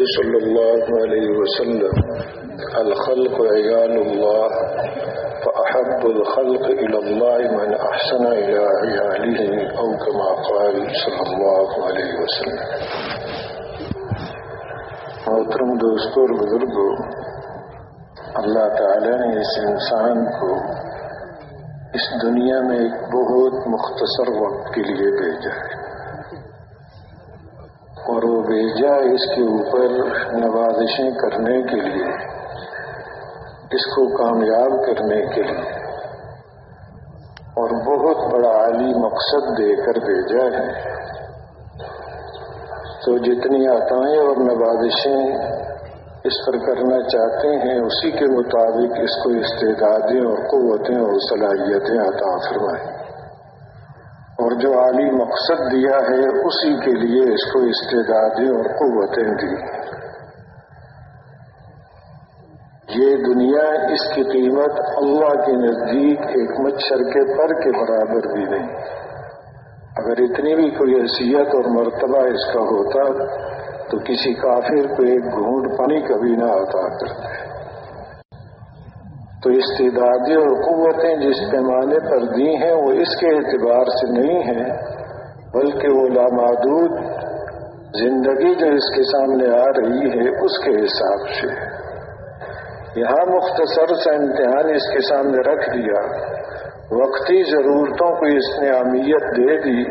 صلی اللہ علیہ وسلم. الخلق عیال اللہ فأحب الخلق إلى الله من أحسن إلى عياله أو كما قال صلی اللہ علیہ وسلم. محترم دوستوں اور بزرگوں اللہ تعالی نے اس انسان کو اس دنیا میں ایک بہت مختصر وقت کے لیے بھیجا ہے۔ اور وہ بھیجا اس کے اوپر نوازشیں کرنے کے لیے، اس کو کامیاب کرنے کے لیے، اور بہت بڑا عالی مقصد دے کر بھیجا ہے۔ تو جتنی عطائیں اور نوازشیں اس پر کرنا چاہتے ہیں، اسی کے مطابق اس کو استعدادیں اور قوتیں اور صلاحیتیں عطا فرمائیں۔ اور جو عالی مقصد دیا ہے، اسی کے لیے اس کو استعدادیں اور قوتیں دی۔ یہ دنیا اس کی قیمت اللہ کے نزدیک ایک مچھر کے پر کے برابر بھی نہیں۔ اگر اتنی بھی کوئی حیثیت اور مرتبہ اس کا ہوتا تو کسی کافر کو ایک گھونٹ پانی کبھی نہ عطا کرتے۔ تو استعدادیں اور قوتیں جس پیمانے پر دی ہیں وہ اس کے اعتبار سے نہیں ہیں، بلکہ وہ لامحدود زندگی جو اس کے سامنے آ رہی ہے، اس کے حساب سے یہاں مختصر سا امتحان اس کے سامنے رکھ دیا۔ وقتی ضرورتوں کو اس نے اہمیت دے دی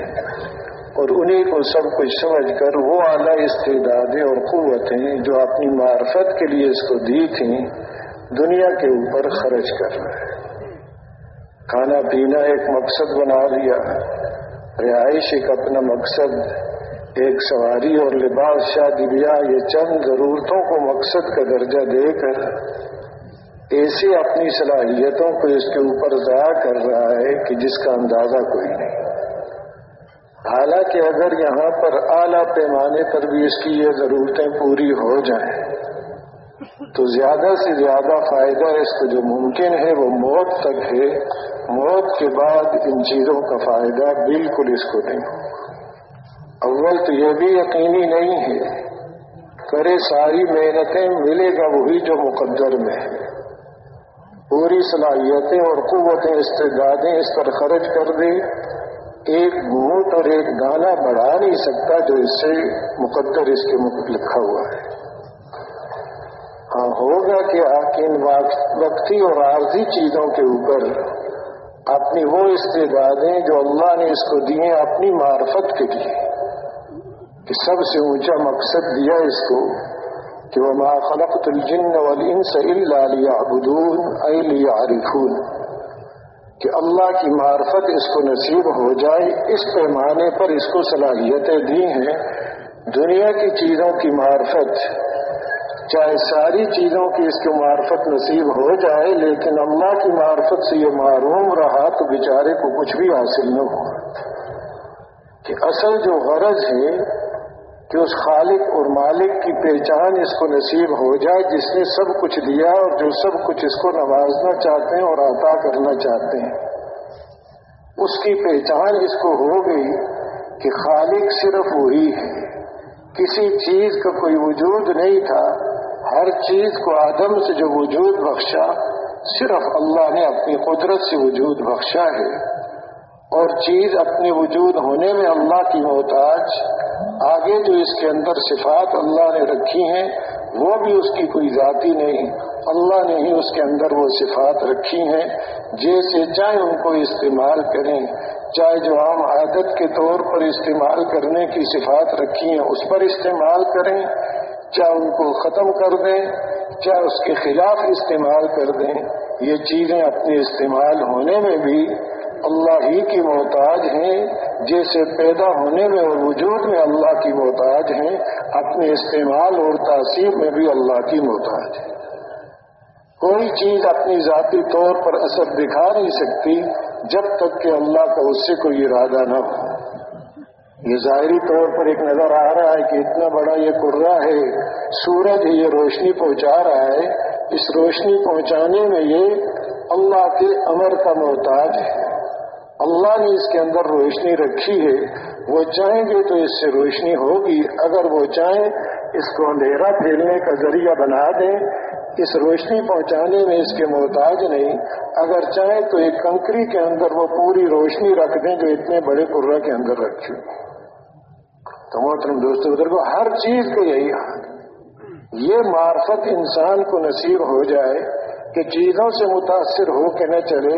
اور انہیں کو سب کچھ سمجھ کر وہ اعلیٰ استعدادیں اور قوتیں جو اپنی معرفت کے لیے اس کو دی تھیں دنیا کے اوپر خرچ کر رہا ہے۔ کھانا پینا ایک مقصد بنا لیا رہائش ایک اپنا مقصد۔ ایک سواری اور لباس، شادی بیاہ، یہ چند ضرورتوں کو مقصد کا درجہ دے کر ایسی اپنی صلاحیتوں کو اس کے اوپر ضائع کر رہا ہے کہ جس کا اندازہ کوئی نہیں۔ حالانکہ اگر یہاں پر اعلیٰ پیمانے پر بھی اس کی یہ ضرورتیں پوری ہو جائیں تو زیادہ سے زیادہ فائدہ اس کو جو ممکن ہے وہ موت تک ہے۔ موت کے بعد ان چیزوں کا فائدہ بالکل اس کو نہیں اول تو یہ بھی یقینی نہیں ہے۔ کرے ساری محنتیں، ملے گا وہی جو مقدر میں ہے۔ پوری صلاحیتیں اور قوتیں استدادیں اس پر خرچ کر دے۔ ایک گھونٹ اور ایک دانہ بڑھا نہیں سکتا جو اس سے مقدر اس کے لکھا ہوا ہے۔ ہاں ہوگا کہ ان وقتی اور عارضی چیزوں کے اوپر اپنی وہ استعدادیں جو اللہ نے اس کو دیے، اپنی معرفت کے لیے کہ سب سے اونچا مقصد دیا اس کو کہ وہ ما خلقت الجن والانس الا ليعبدون اي ليعرفون۔ کہ اللہ کی معرفت اس کو نصیب ہو جائے، اس پیمانے پر اس کو صلاحیتیں دی ہیں۔ دنیا کی چیزوں کی معرفت چاہے ساری چیزوں کی اس کی معرفت نصیب ہو جائے، لیکن اللہ کی معرفت سے یہ معروم رہا تو بیچارے کو کچھ بھی حاصل نہ ہو۔ کہ اصل جو غرض ہے کہ اس خالق اور مالک کی پہچان اس کو نصیب ہو جائے، جس نے سب کچھ دیا اور جو سب کچھ اس کو نوازنا چاہتے ہیں اور عطا کرنا چاہتے ہیں۔ اس کی پہچان اس کو ہو گئی کہ خالق صرف وہی ہے۔ کسی چیز کا کوئی وجود نہیں تھا۔ ہر چیز کو آدم سے جو وجود بخشا، صرف اللہ نے اپنی قدرت سے وجود بخشا ہے۔ اور چیز اپنے وجود ہونے میں اللہ کی محتاج، آگے جو اس کے اندر صفات اللہ نے رکھی ہیں، وہ بھی اس کی کوئی ذاتی نہیں۔ اللہ نے ہی اس کے اندر وہ صفات رکھی ہیں۔ جیسے چاہے ان کو استعمال کریں، چاہے جو عام عادت کے طور پر استعمال کرنے کی صفات رکھی ہیں، اس پر استعمال کریں۔ چاہے ان کو ختم کر دیں، چاہے اس کے خلاف استعمال کر دیں، یہ چیزیں اپنے استعمال ہونے میں بھی اللہ ہی کی محتاج ہیں۔ جیسے پیدا ہونے میں اور وجود میں اللہ کی محتاج ہیں، اپنے استعمال اور تاثیر میں بھی اللہ کی محتاج ہے کوئی چیز اپنی ذاتی طور پر اثر دکھا نہیں سکتی جب تک کہ اللہ کا اس سے کوئی ارادہ نہ ہو۔ یہ ظاہری طور پر ایک نظر آ رہا ہے کہ اتنا بڑا یہ کرا ہے، سورج یہ روشنی پہنچا رہا ہے۔ اس روشنی پہنچانے میں یہ اللہ کے امر کا محتاج ہے۔ اللہ نے اس کے اندر روشنی رکھی ہے۔ وہ چاہیں گے تو اس سے روشنی ہوگی۔ اگر وہ چاہیں، اس کو اندھیرا پھیلنے کا ذریعہ بنا دیں۔ اس روشنی پہنچانے میں اس کے محتاج نہیں۔ اگر چاہیں تو ایک کنکری کے اندر وہ پوری روشنی رکھ دیں جو اتنے بڑے پورا کے اندر رکھی۔ تو محترم دوستوں بزرگوں، ہر چیز کا یہی حال یہ معرفت انسان کو نصیب ہو جائے کہ چیزوں سے متاثر ہو کے نہ چلے،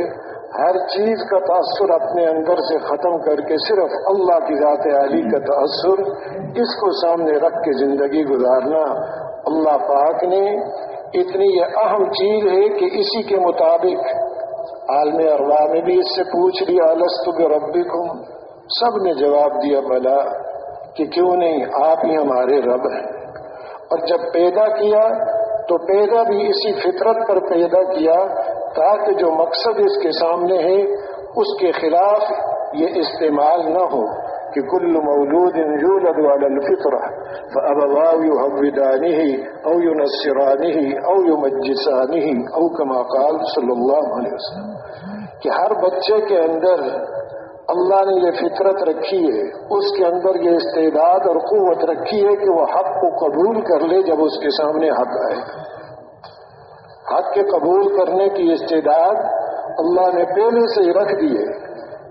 ہر چیز کا تأثر اپنے اندر سے ختم کر کے صرف اللہ کی ذات علی کا تأثر اس کو سامنے رکھ کے زندگی گزارنا۔ اللہ پاک نے اتنی یہ اہم چیز ہے کہ اسی کے مطابق عالم اروا نے بھی اس سے پوچھ لیا السط ربی سب نے جواب دیا، بلا کہ کیوں نہیں، آپ ہی ہمارے رب ہیں۔ اور جب پیدا کیا تو پیدا بھی اسی فطرت پر پیدا کیا، تاکہ جو مقصد اس کے سامنے ہے، اس کے خلاف یہ استعمال نہ ہو کہ کل مولود يولد على الفطرة فأبواه يهودانه أو ينصرانه أو يمجسانه أو كما قال صلی اللہ علیہ وسلم۔ کہ ہر بچے کے اندر اللہ نے یہ فطرت رکھی ہے، اس کے اندر یہ استعداد اور قوت رکھی ہے کہ وہ حق کو قبول کر لے جب اس کے سامنے حق آئے۔ حق کے قبول کرنے کی استعداد اللہ نے پہلے سے ہی رکھ دیے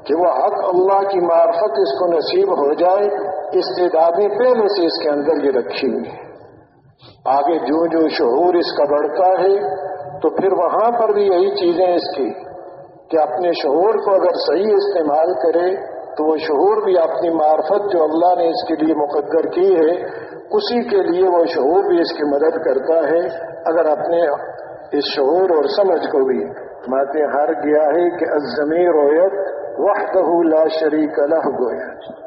کہ وہ حق اللہ کی معرفت اس کو نصیب ہو جائے۔ استعدادیں پہلے سے اس کے اندر یہ رکھی ہوئی ہیں۔ آگے جو جو شعور اس کا بڑھتا ہے، تو پھر وہاں پر بھی یہی چیزیں اس کی۔ کہ اپنے شعور کو اگر صحیح استعمال کرے تو وہ شعور بھی اپنی معرفت جو اللہ نے اس کے لیے مقدر کی ہے، اسی کے لیے وہ شعور بھی اس کی مدد کرتا ہے۔ اگر اپنے اس شعور اور سمجھ کو بھی ماتے ہر گیا ہے کہ ازمی رویت وحدہ لا شریک الح گویا۔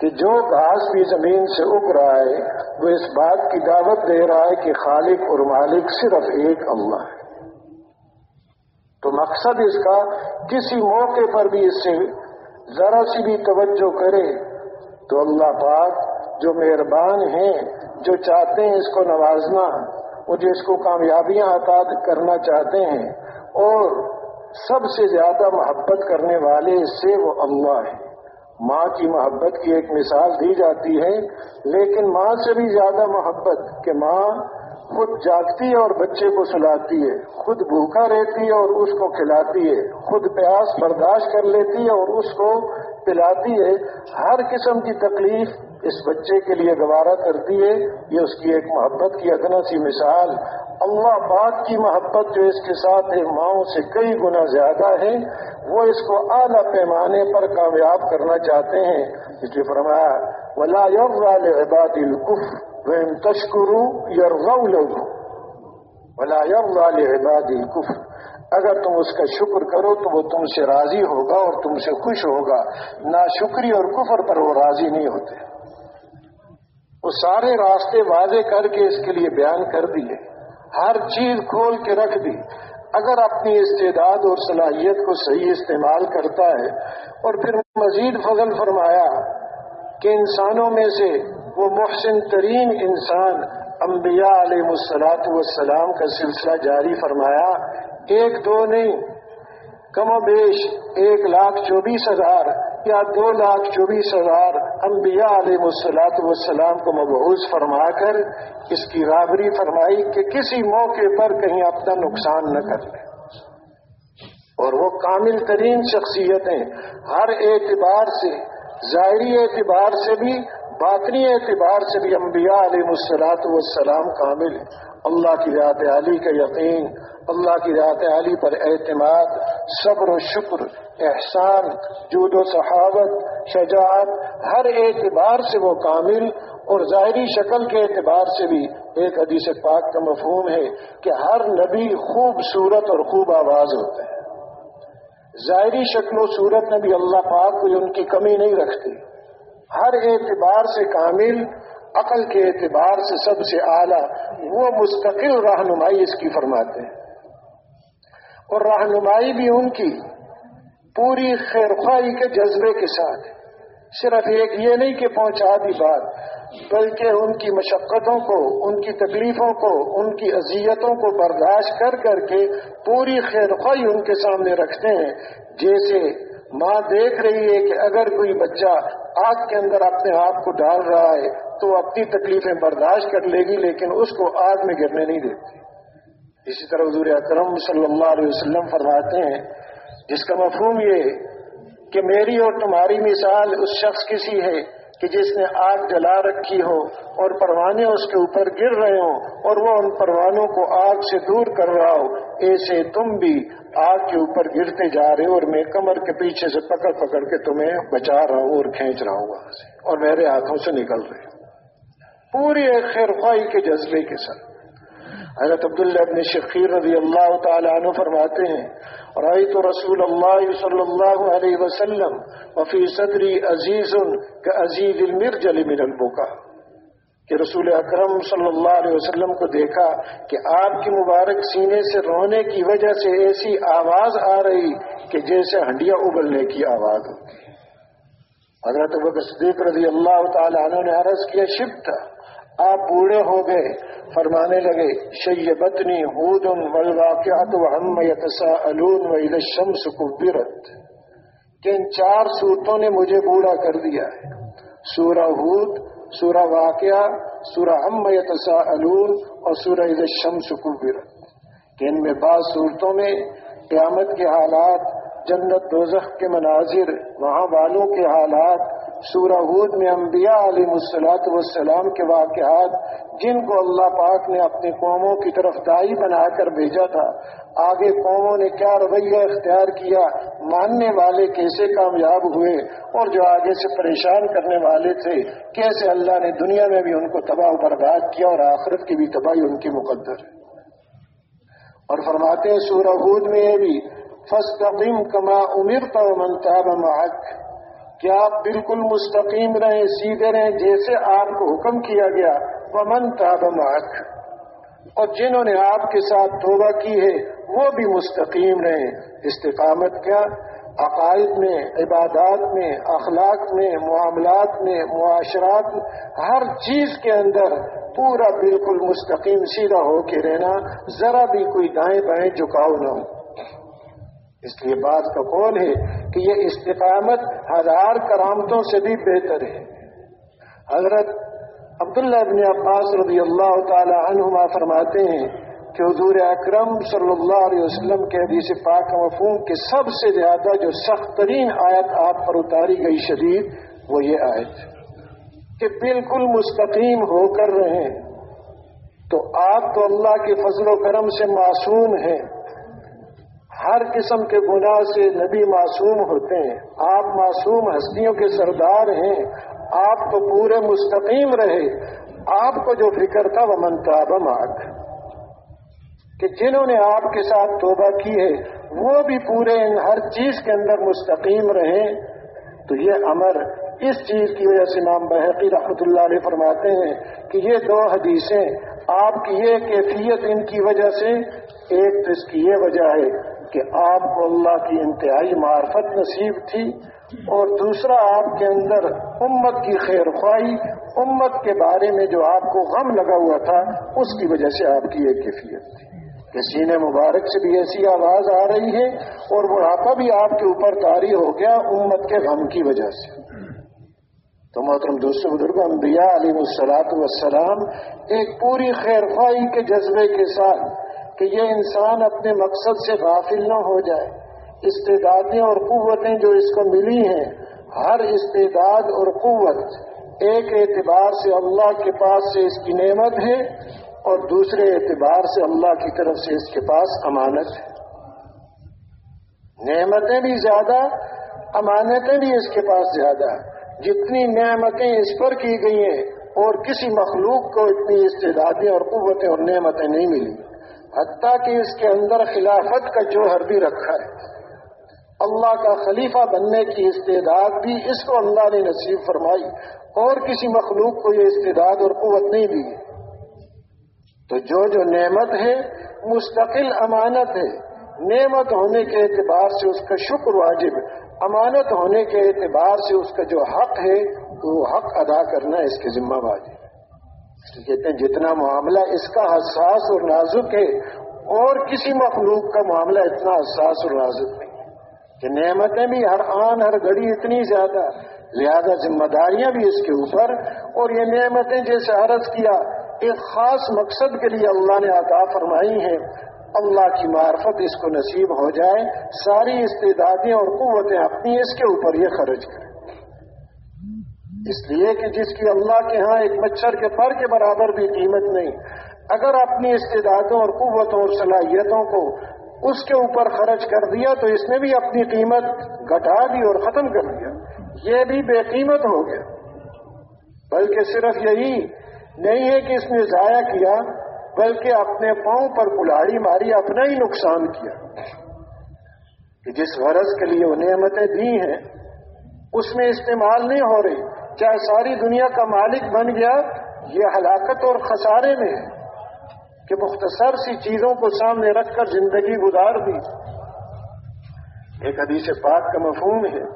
کہ جو گھاس بھی زمین سے اگ رہا ہے، وہ اس بات کی دعوت دے رہا ہے کہ خالق اور مالک صرف ایک اللہ ہے۔ تو مقصد اس کا کسی موقع پر بھی اس سے ذرا سی بھی توجہ کرے تو اللہ پاک جو مہربان ہیں، جو چاہتے ہیں اس کو نوازنا وہ جس کو کامیابیاں عطا کرنا چاہتے ہیں اور سب سے زیادہ محبت کرنے والے سے وہ اللہ ہے ماں کی محبت کی ایک مثال دی جاتی ہے، لیکن ماں سے بھی زیادہ محبت کہ ماں خود جاگتی ہے اور بچے کو سلاتی ہے۔ خود بھوکا رہتی ہے اور اس کو کھلاتی ہے۔ خود پیاس برداشت کر لیتی ہے اور اس کو پلاتی ہے۔ ہر قسم کی تکلیف اس بچے کے لیے گوارا کرتی ہے۔ یہ اس کی ایک محبت کی ادنا سی مثال۔ اللہ پاک کی محبت جو اس کے ساتھ ہے، ماؤں سے کئی گنا زیادہ ہے، وہ اس کو اعلیٰ پیمانے پر کامیاب کرنا چاہتے ہیں۔ اس لیے فرمایا، ولا عباد القف وم تشکرو یور ولا عباد القف اگر تم اس کا شکر کرو تو وہ تم سے راضی ہوگا اور تم سے خوش ہوگا۔ ناشکری اور کفر پر وہ راضی نہیں ہوتے۔ وہ سارے راستے واضح کر کے اس کے لیے بیان کر دیے۔ ہر چیز کھول کے رکھ دی۔ اگر اپنی استعداد اور صلاحیت کو صحیح استعمال کرتا ہے اور پھر مزید فضل فرمایا کہ انسانوں میں سے وہ محسن ترین انسان انبیاء علیہ السلاط والسلام کا سلسلہ جاری فرمایا، ایک دو نہیں، کم و بیش ایک لاکھ چوبیس ہزار یا دو لاکھ چوبیس ہزار انبیاء علیہ السلاط والسلام کو مبعوث فرما کر اس کی رابری فرمائی کہ کسی موقع پر کہیں اپنا نقصان نہ کر لے۔ اور وہ کامل ترین شخصیتیں ہر اعتبار سے ظاہری اعتبار سے بھی، باطنی اعتبار سے بھی انبیاء علیہ السلاط والسلام کامل اللہ کی ذات علی کا یقین، اللہ کی ذات علی پر اعتماد، صبر و شکر، احسان، جود و صحابت، شجاعت، ہر اعتبار سے وہ کامل۔ اور ظاہری شکل کے اعتبار سے بھی ایک حدیث پاک کا مفہوم ہے کہ ہر نبی خوبصورت اور خوب آواز ہوتے ہیں۔ ظاہری شکل و صورت میں بھی اللہ پاک کو ان کی کمی نہیں رکھتی۔ ہر اعتبار سے کامل، عقل کے اعتبار سے سب سے اعلیٰ، وہ مستقل رہنمائی اس کی فرماتے ہیں۔ اور رہنمائی بھی ان کی، پوری خیرخوائی کے جذبے کے ساتھ۔ صرف ایک یہ نہیں کہ پہنچا دی بات، بلکہ ان کی مشقتوں کو، ان کی تکلیفوں کو، ان کی اذیتوں کو برداشت کر کر کے پوری خیر خواہی ان کے سامنے رکھتے ہیں۔ جیسے ماں دیکھ رہی ہے کہ اگر کوئی بچہ آگ کے اندر اپنے آپ کو ڈال رہا ہے تو اپنی تکلیفیں برداشت کر لے گی، لیکن اس کو آگ میں گرنے نہیں دیتی۔ اسی طرح حضور اکرم صلی اللہ علیہ وسلم فرماتے ہیں، جس کا مفہوم یہ کہ میری اور تمہاری مثال اس شخص کی سی ہے کہ جس نے آگ جلا رکھی ہو اور پروانے اس کے اوپر گر رہے ہوں اور وہ ان پروانوں کو آگ سے دور کر رہا ہو، ایسے تم بھی آگ کے اوپر گرتے جا رہے ہو اور میں کمر کے پیچھے سے پکڑ پکڑ کے تمہیں بچا رہا ہوں اور کھینچ رہا ہوں وہاں سے اور میرے ہاتھوں سے نکل رہے ہوں پوری ایک خیر خواہی کے جذبے کے ساتھ۔ حضرت عبداللہ ابن شخیر رضی اللہ تعالیٰ عنہ فرماتے ہیں رأيت رسول الله صلى الله عليه وسلم وفي صدري عزيز كعزيز المرجل من البكاء کہ رسول اکرم صلی اللہ علیہ وسلم کو دیکھا کہ آپ کی مبارک سینے سے رونے کی وجہ سے ایسی آواز آ رہی کہ جیسے ہنڈیا ابلنے کی آواز ہوتی۔ حضرت صدیق رضی اللہ تعالی عنہ نے عرض کیا، شب تھا؟ آپ بوڑھے ہو گئے۔ فرمانے لگے، شیبتنی ہود والواقعات وهم يتساءلون واذا الشمس كبرت کہ ان چار صورتوں نے مجھے بوڑھا کر دیا ہے۔ سورہ ہود، سورہ واقعہ، سورہ ہم يتساءلون اور سورہ اذا الشمس كبرت کہ ان میں بعض صورتوں میں قیامت کے حالات، جنت دوزخ کے مناظر، وہاں والوں کے حالات سورہ ہود میں انبیاء علیہ السلاط والسلام کے واقعات جن کو اللہ پاک نے اپنی قوموں کی طرف دائی بنا کر بھیجا تھا۔ آگے قوموں نے کیا رویہ اختیار کیا؟ ماننے والے کیسے کامیاب ہوئے؟ اور جو آگے سے پریشان کرنے والے تھے، کیسے اللہ نے دنیا میں بھی ان کو تباہ و برباد کیا اور آخرت کی بھی تباہی ان کی مقدر۔ ہے اور فرماتے ہیں سورہ ہود میں یہ بھی فسطیم کما امیر تو منتاب محق کہ آپ بالکل مستقیم رہیں، سیدھے رہیں، جیسے آپ کو حکم کیا گیا ومن تاب معک۔ اور جنہوں نے آپ کے ساتھ توبہ کی ہے، وہ بھی مستقیم رہیں۔ استقامت کیا؟ عقائد میں، عبادات میں، اخلاق میں، معاملات میں، معاشرات میں۔ ہر چیز کے اندر پورا بالکل مستقیم، سیدھا ہو کے رہنا۔ ذرا بھی کوئی دائیں بائیں جھکاؤ نہ ہو۔ اس لیے بات کا قول ہے کہ یہ استقامت ہزار کرامتوں سے بھی بہتر ہے۔ حضرت عبداللہ ابن عباس رضی اللہ تعالی عنہما فرماتے ہیں کہ حضور اکرم صلی اللہ علیہ وسلم کے حدیث پاک مفہوم کے سب سے زیادہ جو سخت ترین آیت آپ پر اتاری گئی شدید وہ یہ آیت کہ بالکل مستقیم ہو کر رہیں تو آپ تو اللہ کے فضل و کرم سے معصوم ہیں۔ ہر قسم کے گناہ سے نبی معصوم ہوتے ہیں۔ آپ معصوم ہستیوں کے سردار ہیں۔ آپ تو پورے مستقیم رہے۔ آپ کو جو فکر تھا وہ منتاب ماگ کہ جنہوں نے آپ کے ساتھ توبہ کی ہے، وہ بھی پورے ہر چیز کے اندر مستقیم رہیں تو یہ امر اس چیز کی وجہ سے نام بحقی رحمت اللہ علیہ فرماتے ہیں کہ یہ دو حدیثیں، آپ کی یہ کیفیت ان کی وجہ سے، ایک تو اس کی یہ وجہ ہے کہ آپ کو اللہ کی انتہائی معرفت نصیب تھی اور دوسرا آپ کے اندر امت کی خیر خواہی، امت کے بارے میں جو آپ کو غم لگا ہوا تھا، اس کی وجہ سے آپ کی ایک کیفیت تھی۔ کہ سینے مبارک سے بھی ایسی آواز آ رہی ہے اور بڑھاپا بھی آپ کے اوپر تاری ہو گیا امت کے غم کی وجہ سے۔ تو محترم دوست بزرگ انبیاء علیہ السلاط والسلام ایک پوری خیر خواہی کے جذبے کے ساتھ کہ یہ انسان اپنے مقصد سے غافل نہ ہو جائے۔ استعدادیں اور قوتیں جو اس کو ملی ہیں، ہر استعداد اور قوت ایک اعتبار سے اللہ کے پاس سے اس کی نعمت ہے اور دوسرے اعتبار سے اللہ کی طرف سے اس کے پاس امانت ہے۔ نعمتیں بھی زیادہ، امانتیں بھی اس کے پاس زیادہ۔ جتنی نعمتیں اس پر کی گئی ہیں اور کسی مخلوق کو اتنی استعدادیں اور قوتیں اور نعمتیں نہیں ملی۔ حتیٰ کہ اس کے اندر خلافت کا جوہر بھی رکھا ہے۔ اللہ کا خلیفہ بننے کی استعداد بھی اس کو اللہ نے نصیب فرمائی، اور کسی مخلوق کو یہ استعداد اور قوت نہیں دی۔ تو جو جو نعمت ہے، مستقل امانت ہے۔ نعمت ہونے کے اعتبار سے اس کا شکر واجب، امانت ہونے کے اعتبار سے اس کا جو حق ہے، وہ حق ادا کرنا اس کے ذمہ واجب کہتے ہیں جتنا معاملہ اس کا حساس اور نازک ہے، اور کسی مخلوق کا معاملہ اتنا حساس اور نازک نہیں کہ نعمتیں بھی ہر آن، ہر گھڑی اتنی زیادہ، لہذا ذمہ داریاں بھی اس کے اوپر، اور یہ نعمتیں جیسے عرض کیا، ایک خاص مقصد کے لیے اللہ نے عطا فرمائی ہے اللہ کی معرفت اس کو نصیب ہو جائے، ساری استعدادیں اور قوتیں اپنی اس کے اوپر یہ خرچ کریں۔ اس لیے کہ جس کی اللہ کے ہاں ایک مچھر کے پر کے برابر بھی قیمت نہیں، اگر اپنی استعدادوں اور قوتوں اور صلاحیتوں کو اس کے اوپر خرچ کر دیا تو اس نے بھی اپنی قیمت گھٹا دی اور ختم کر دیا۔ یہ بھی بے قیمت ہو گیا۔ بلکہ صرف یہی نہیں ہے کہ اس نے ضائع کیا، بلکہ اپنے پاؤں پر کلاڑی ماری، اپنا ہی نقصان کیا۔ کہ جس غرض کے لیے وہ نعمتیں دی ہیں، اس میں استعمال نہیں ہو رہی۔ چاہے ساری دنیا کا مالک بن گیا، یہ ہلاکت اور خسارے میں ہے کہ مختصر سی چیزوں کو سامنے رکھ کر زندگی گزار دی۔ ایک حدیث پاک کا مفہوم ہے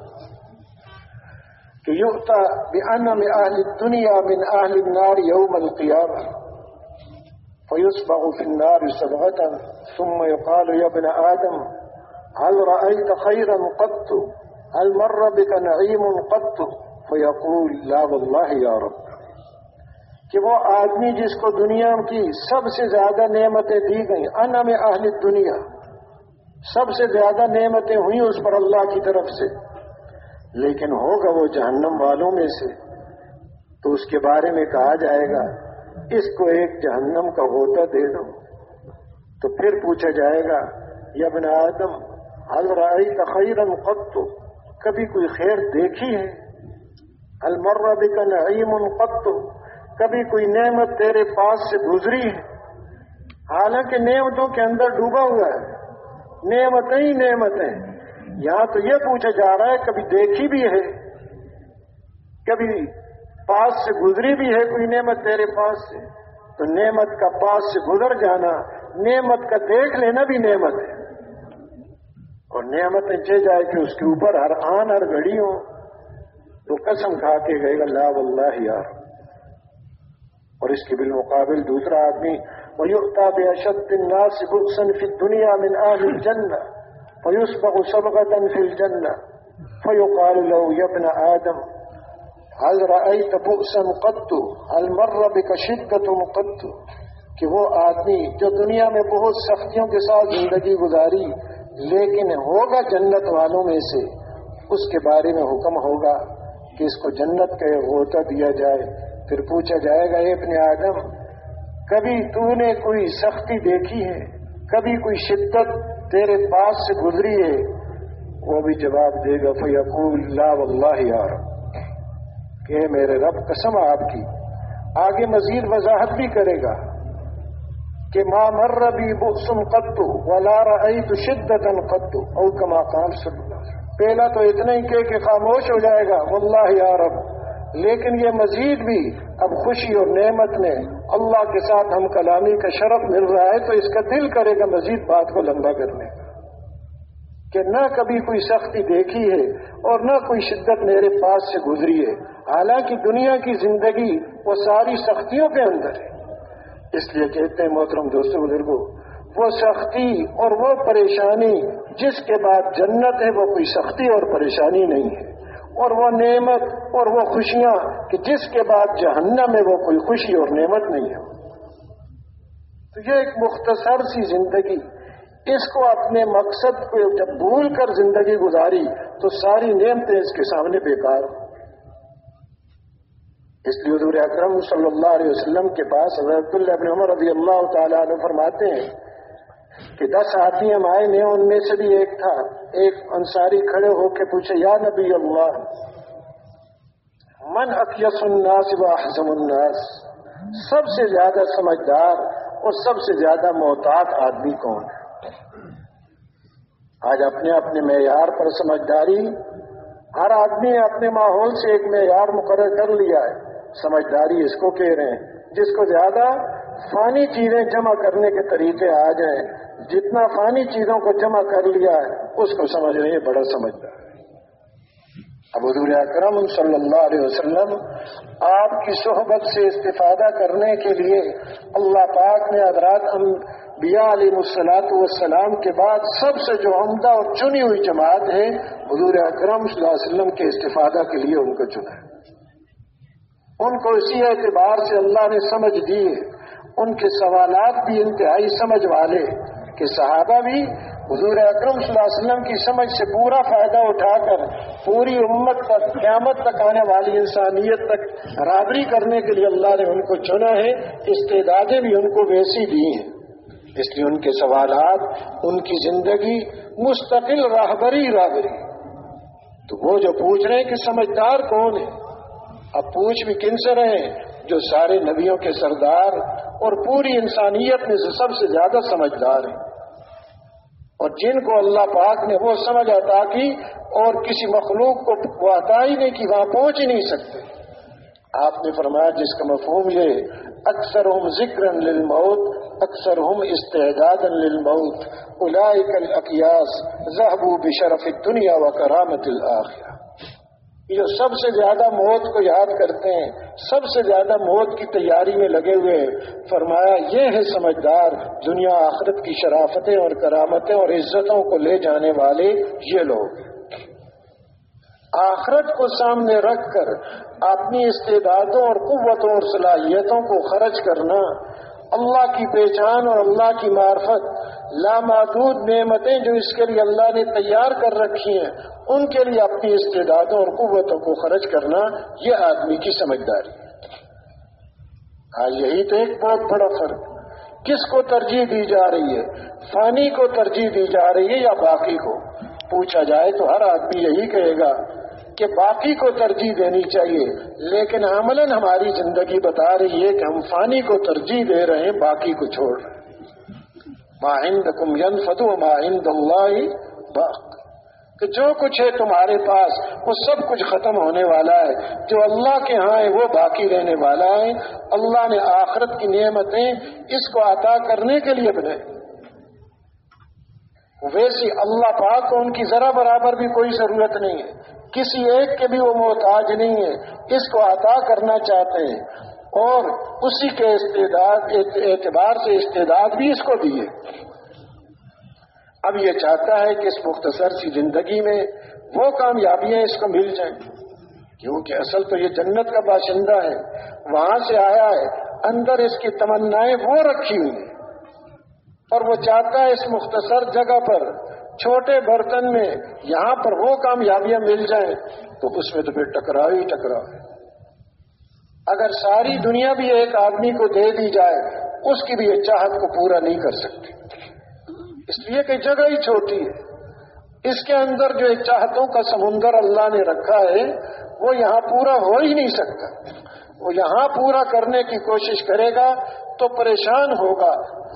کہ یوتا بن میں اہل دنیا من اہل النار یوم القیامہ فيصبغ في النار صبغة ثم يقال يا ابن آدم، هل رأيت خيرا قط؟ هل مر بك نعيم قط؟ فيقول لا والله يا رب. کہ وہ آدمی جس کو دنیا کی سب سے زیادہ نعمتیں دی گئیں، انا میں اہل دنیا سب سے زیادہ نعمتیں ہوئی اس پر اللہ کی طرف سے. لیکن ہوگا وہ جہنم والوں میں سے. تو اس کے بارے میں کہا جائے گا، اس کو ایک جہنم کا ہوتا دے دو. تو پھر پوچھا جائے گا، یا آدم حضرائی کا خیرن قط؟ کبھی کوئی خیر دیکھی ہے؟ المرہ بکن عیم قط. کبھی کوئی نعمت تیرے پاس سے گزری ہے؟ حالانکہ نعمتوں کے اندر ڈوبا ہوا ہے۔ نعمتیں ہی نعمتیں یہاں تو یہ پوچھا جا رہا ہے، کبھی دیکھی بھی ہے؟ کبھی پاس سے گزری بھی ہے کوئی نعمت تیرے پاس سے؟ تو نعمت کا پاس سے گزر جانا، نعمت کا دیکھ لینا بھی نعمت ہے۔ اور نعمتیں چل جائے کہ اس کے اوپر ہر آن ہر گھڑی ہو تو قسم کھا کے گئے گا، لا واللہ یار. اور اس کے بالمقابل دوسرا آدمی ویؤتا بأشد الناس بؤسا في الدنيا من أهل الجنة فيسبغ سبغة في الجنة فيقال له يا ابن آدم، هل رأيت بؤسا قط هل مر بك شدة قط کہ وہ آدمی جو دنیا میں بہت سختیوں کے ساتھ زندگی گزاری، لیکن ہوگا جنت والوں میں سے، اس کے بارے میں حکم ہوگا. کہ اس کو جنت کا غوطہ دیا جائے۔ پھر پوچھا جائے گا ابن آدم، کبھی تو نے کوئی سختی دیکھی ہے؟ کبھی کوئی شدت تیرے پاس سے گزری ہے؟ وہ بھی جواب دے گا، فیقول، لا واللہ یار کہ میرے رب، قسم آپ کی، آگے مزید وضاحت بھی کرے گا کہ ماں مر ربی بسم قطو ولا رأیت شدتا قطو او کما قال صلی اللہ پہلا تو اتنا ہی کہ خاموش ہو جائے گا، واللہ یا رب۔ لیکن یہ مزید بھی اب خوشی اور نعمت میں اللہ کے ساتھ ہم کلامی کا شرف مل رہا ہے، تو اس کا دل کرے گا مزید بات کو لمبا کرنے۔ کا کہ نہ کبھی کوئی سختی دیکھی ہے اور نہ کوئی شدت میرے پاس سے گزری ہے۔ حالانکہ دنیا کی زندگی وہ ساری سختیوں کے اندر ہے۔ اس لیے کہتے ہیں محترم دوستوں بزرگوں وہ سختی اور وہ پریشانی جس کے بعد جنت ہے، وہ کوئی سختی اور پریشانی نہیں ہے۔ اور وہ نعمت اور وہ خوشیاں کہ جس کے بعد جہنم میں وہ کوئی خوشی اور نعمت نہیں ہے۔ تو یہ ایک مختصر سی زندگی۔ اس کو اپنے مقصد کو جب بھول کر زندگی گزاری، تو ساری نعمتیں اس کے سامنے بیکار اس لیے حضور اکرم صلی اللہ علیہ وسلم کے پاس حضرت اللہ ابن عمر رضی اللہ تعالیٰ عنہ فرماتے ہیں کہ دس آدمی ہم آئے نے، ان میں سے بھی ایک تھا۔ ایک انصاری کھڑے ہو کے پوچھے، یا نبی اللہ، من اکیس الناس و احزم الناس؟ سب سے زیادہ سمجھدار اور سب سے زیادہ محتاط آدمی کون ہے؟ آج اپنے اپنے معیار پر سمجھداری، ہر آدمی نے اپنے ماحول سے ایک معیار مقرر کر لیا ہے۔ سمجھداری اس کو کہہ رہے ہیں، جس کو زیادہ فانی چیزیں جمع کرنے کے طریقے آ جائیں۔ جتنا فانی چیزوں کو جمع کر لیا ہے، اس کو سمجھ رہے بڑا سمجھتا ہے۔ اب حضور اکرم صلی اللہ علیہ وسلم آپ کی صحبت سے استفادہ کرنے کے لیے اللہ پاک نے حضرات بیا علیہ السلاط والسلام کے بعد سب سے جو عمدہ اور چنی ہوئی جماعت ہے، حضور اکرم صلی اللہ علیہ وسلم کے استفادہ کے لیے ان کو چنا ہے۔ ان کو اسی اعتبار سے اللہ نے سمجھ دی، ان کے سوالات بھی انتہائی سمجھ والے۔ کہ صحابہ بھی حضور اکرم صلی اللہ علیہ وسلم کی سمجھ سے پورا فائدہ اٹھا کر پوری امت تک، قیامت تک آنے والی انسانیت تک رابری کرنے کے لیے اللہ نے ان کو چنا ہے، استعدادیں بھی ان کو ویسی دی ہیں۔ اس لیے ان کے سوالات، ان کی زندگی مستقل راہبری رابری۔ تو وہ جو پوچھ رہے ہیں کہ سمجھدار کون ہے؟ اب پوچھ بھی کن سے رہے جو سارے نبیوں کے سردار اور پوری انسانیت میں سے سب سے زیادہ سمجھدار ہیں۔ اور جن کو اللہ پاک نے وہ سمجھ عطا کی اور کسی مخلوق کو وہ عطا ہی نہیں کی، وہاں پہنچ ہی نہیں سکتے۔ آپ نے فرمایا، جس کا مفہوم یہ اکثر ہم ذکر للموت اکثر ہم استعداد للموت اولئک الاقیاس ذہبوا بشرف الدنیا و کرامت الاخرہ۔ جو سب سے زیادہ موت کو یاد کرتے ہیں، سب سے زیادہ موت کی تیاری میں لگے ہوئے فرمایا، یہ ہے سمجھدار، دنیا آخرت کی شرافتیں اور کرامتیں اور عزتوں کو لے جانے والے یہ لوگ۔ آخرت کو سامنے رکھ کر اپنی استعدادوں اور قوتوں اور صلاحیتوں کو خرچ کرنا، اللہ کی پہچان اور اللہ کی معرفت، لامحدود نعمتیں جو اس کے لیے اللہ نے تیار کر رکھی ہیں ان کے لیے اپنی استعدادوں اور قوتوں کو خرچ کرنا یہ آدمی کی سمجھداری ہاں یہی تو ایک بہت بڑا فرق کس کو ترجیح دی جا رہی ہے؟ فانی کو ترجیح دی جا رہی ہے یا باقی کو؟ پوچھا جائے تو ہر آدمی یہی کہے گا کہ باقی کو ترجیح دینی چاہیے، لیکن عملاً ہماری زندگی بتا رہی ہے کہ ہم فانی کو ترجیح دے رہے ہیں، باقی کو چھوڑ رہے ہیں۔ ماہند کم ین فتو ماہند اللہ باق کہ جو کچھ ہے تمہارے پاس، وہ سب کچھ ختم ہونے والا ہے۔ جو اللہ کے ہاں ہے، وہ باقی رہنے والا ہے۔ اللہ نے آخرت کی نعمتیں اس کو عطا کرنے کے لیے بنائے ویسی اللہ پاک کو ان کی ذرا برابر بھی کوئی ضرورت نہیں ہے۔ کسی ایک کے بھی وہ محتاج نہیں ہے۔ اس کو عطا کرنا چاہتے ہیں۔ اور اسی کے استعداد اعتبار سے استعداد بھی اس کو دیے اب یہ چاہتا ہے کہ اس مختصر سی زندگی میں وہ کامیابیاں اس کو مل جائیں۔ کیونکہ اصل تو یہ جنت کا باشندہ ہے۔ وہاں سے آیا ہے، اندر اس کی تمنائیں وہ رکھی ہوئی ہیں۔ اور وہ چاہتا ہے اس مختصر جگہ پر، چھوٹے برتن میں یہاں پر وہ کامیابیاں مل جائیں۔ تو اس میں تو پھر ٹکراؤ ہی ٹکراؤ ہے۔ اگر ساری دنیا بھی ایک آدمی کو دے دی جائے، اس کی بھی یہ چاہت کو پورا نہیں کر سکتی اس لیے کہ جگہ ہی چھوٹی ہے۔ اس کے اندر جو چاہتوں کا سمندر اللہ نے رکھا ہے، وہ یہاں پورا ہو ہی نہیں سکتا۔ وہ یہاں پورا کرنے کی کوشش کرے گا تو پریشان ہوگا،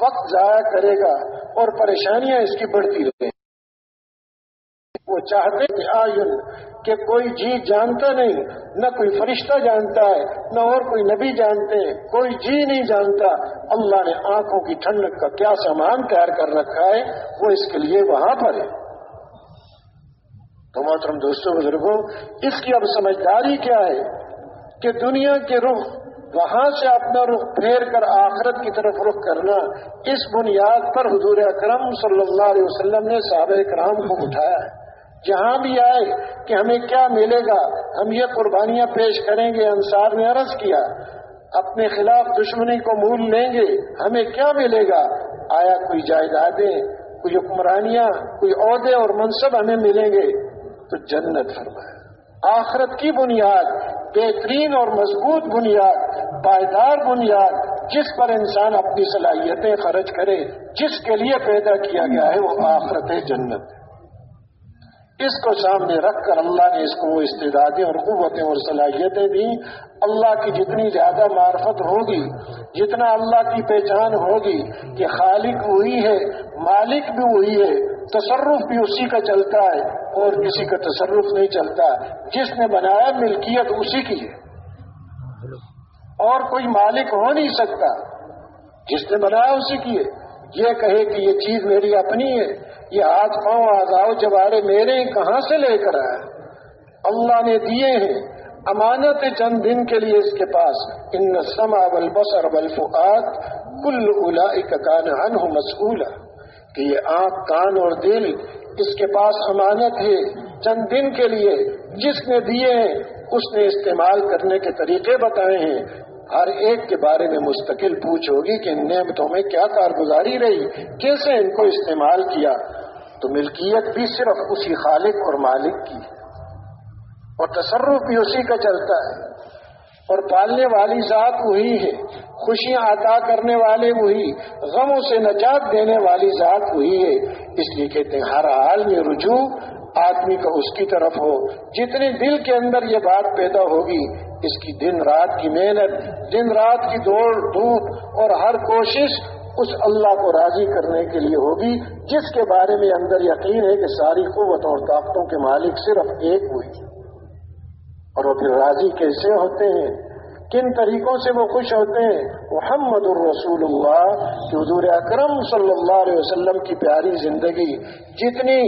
وقت ضائع کرے گا اور پریشانیاں اس کی بڑھتی رہیں۔ وہ چاہتے آئین کہ کوئی جی جانتا نہیں، نہ کوئی فرشتہ جانتا ہے، نہ اور کوئی نبی جانتے ہیں، کوئی جی نہیں جانتا۔ اللہ نے آنکھوں کی ٹھنڈک کا کیا سامان تیار کر رکھا ہے، وہ اس کے لیے وہاں پر ہے۔ تو محترم دوستوں بزرگوں، اس کی اب سمجھداری کیا ہے کہ دنیا کے رخ، وہاں سے اپنا رخ پھیر کر آخرت کی طرف رخ کرنا، اس بنیاد پر حضور اکرم صلی اللہ علیہ وسلم نے صحابہ کرام کو اٹھایا ہے۔ جہاں بھی آئے کہ ہمیں کیا ملے گا، ہم یہ قربانیاں پیش کریں گے، انصار نے عرض کیا، اپنے خلاف دشمنی کو مول لیں گے، ہمیں کیا ملے گا؟ آیا کوئی جائیدادیں، کوئی حکمرانیاں، کوئی عہدے اور منصب ہمیں ملیں گے؟ تو جنت فرمایا۔ آخرت کی بنیاد، بہترین اور مضبوط بنیاد، پائیدار بنیاد، جس پر انسان اپنی صلاحیتیں خرچ کرے، جس کے لیے پیدا کیا گیا ہے، وہ آخرت جنت ہے۔ اس کو سامنے رکھ کر اللہ نے اس کو وہ استدادیں اور قوتیں اور صلاحیتیں دی اللہ کی جتنی زیادہ معرفت ہوگی، جتنا اللہ کی پہچان ہوگی کہ خالق وہی ہے، مالک بھی وہی ہے، تصرف بھی اسی کا چلتا ہے اور کسی کا تصرف نہیں چلتا۔ جس نے بنایا ملکیت اسی کی ہے۔ اور کوئی مالک ہو نہیں سکتا۔ جس نے بنایا اسی کی ہے۔ یہ کہے کہ یہ چیز میری اپنی ہے، یہ ہاتھ پاؤں آزاؤ جوارے میرے کہاں سے لے کر آیا؟ اللہ نے دیے ہیں۔ امانت چند دن کے لیے اس کے پاس۔ ان سما بل بسر کل الا کان ان مسئولہ۔ کہ یہ آنکھ، کان اور دل اس کے پاس امانت ہے چند دن کے لیے۔ جس نے دیے ہیں، اس نے استعمال کرنے کے طریقے بتائے ہیں۔ ہر ایک کے بارے میں مستقل پوچھ ہوگی کہ ان نعمتوں میں کیا کارگزاری رہی، کیسے ان کو استعمال کیا؟ تو ملکیت بھی صرف اسی خالق اور مالک کی اور تصرف بھی اسی کا چلتا ہے۔ اور پالنے والی ذات وہی ہے، خوشیاں عطا کرنے والے وہی، غموں سے نجات دینے والی ذات وہی ہے۔ اس لیے کہتے ہیں، ہر حال میں رجوع آدمی کا اس کی طرف ہو۔ جتنی دل کے اندر یہ بات پیدا ہوگی اس کی دن رات کی محنت، دن رات کی دوڑ دھوپ اور ہر کوشش اس اللہ کو راضی کرنے کے لیے ہوگی، جس کے بارے میں اندر یقین ہے کہ ساری قوتوں اور طاقتوں کے مالک صرف ایک ہوئی اور وہ پھر راضی کیسے ہوتے ہیں؟ کن طریقوں سے وہ خوش ہوتے ہیں؟ محمد الرسول اللہ حضور اکرم صلی اللہ علیہ وسلم کی پیاری زندگی جتنی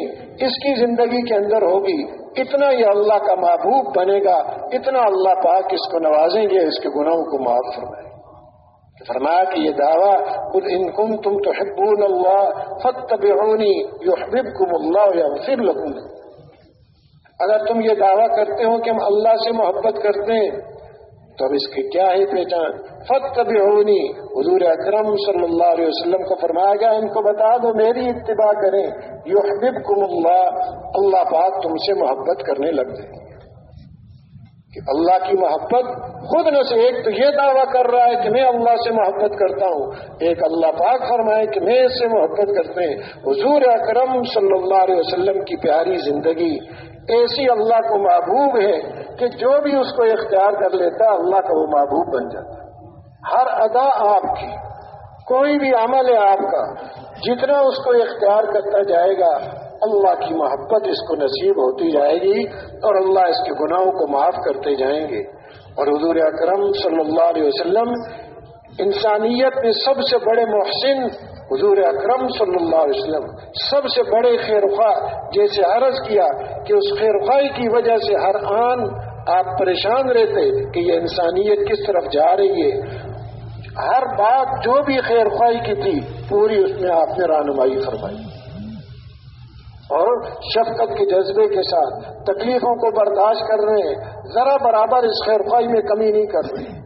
اس کی زندگی کے اندر ہوگی اتنا یہ اللہ کا محبوب بنے گا، اتنا اللہ پاک اس کو نوازیں گے، اس کے گناہوں کو معاف فرمائیں فرمایا کہ یہ دعویٰ خود ان کم تم تو حبون اللہ فتب یحببکم اللہ یا پھر اگر تم یہ دعویٰ کرتے ہو کہ ہم اللہ سے محبت کرتے ہیں تو اب اس کی کیا ہے پہچان فت ہونی حضور اکرم صلی اللہ علیہ وسلم کو فرمایا گیا، ان کو بتا دو، میری اتباع کریں۔ یو حبیب اللہ۔ اللہ پاک تم سے محبت کرنے لگ جائیں کہ اللہ کی محبت خود نہ سے ایک تو یہ دعویٰ کر رہا ہے کہ میں اللہ سے محبت کرتا ہوں۔ ایک اللہ پاک فرمائے کہ میں اس سے محبت کرتے ہیں۔ حضور اکرم صلی اللہ علیہ وسلم کی پیاری زندگی ایسی اللہ کو محبوب ہے کہ جو بھی اس کو اختیار کر لیتا اللہ کا وہ محبوب بن جاتا ہر ادا آپ کی، کوئی بھی عمل ہے آپ کا، جتنا اس کو اختیار کرتا جائے گا، اللہ کی محبت اس کو نصیب ہوتی جائے گی اور اللہ اس کے گناہوں کو معاف کرتے جائیں گے۔ اور حضور اکرم صلی اللہ علیہ وسلم انسانیت میں سب سے بڑے محسن حضور اکرم صلی اللہ علیہ وسلم سب سے بڑے خیر خواہ جیسے عرض کیا کہ اس خیر خواہی کی وجہ سے ہر آن آپ پریشان رہتے کہ یہ انسانیت کس طرف جا رہی ہے۔ ہر بات جو بھی خیر خواہی کی تھی، پوری اس میں آپ نے رہنمائی فرمائی۔ اور شفقت کے جذبے کے ساتھ تکلیفوں کو برداشت کر رہے ہیں، ذرا برابر اس خیر خواہی میں کمی نہیں کر رہے۔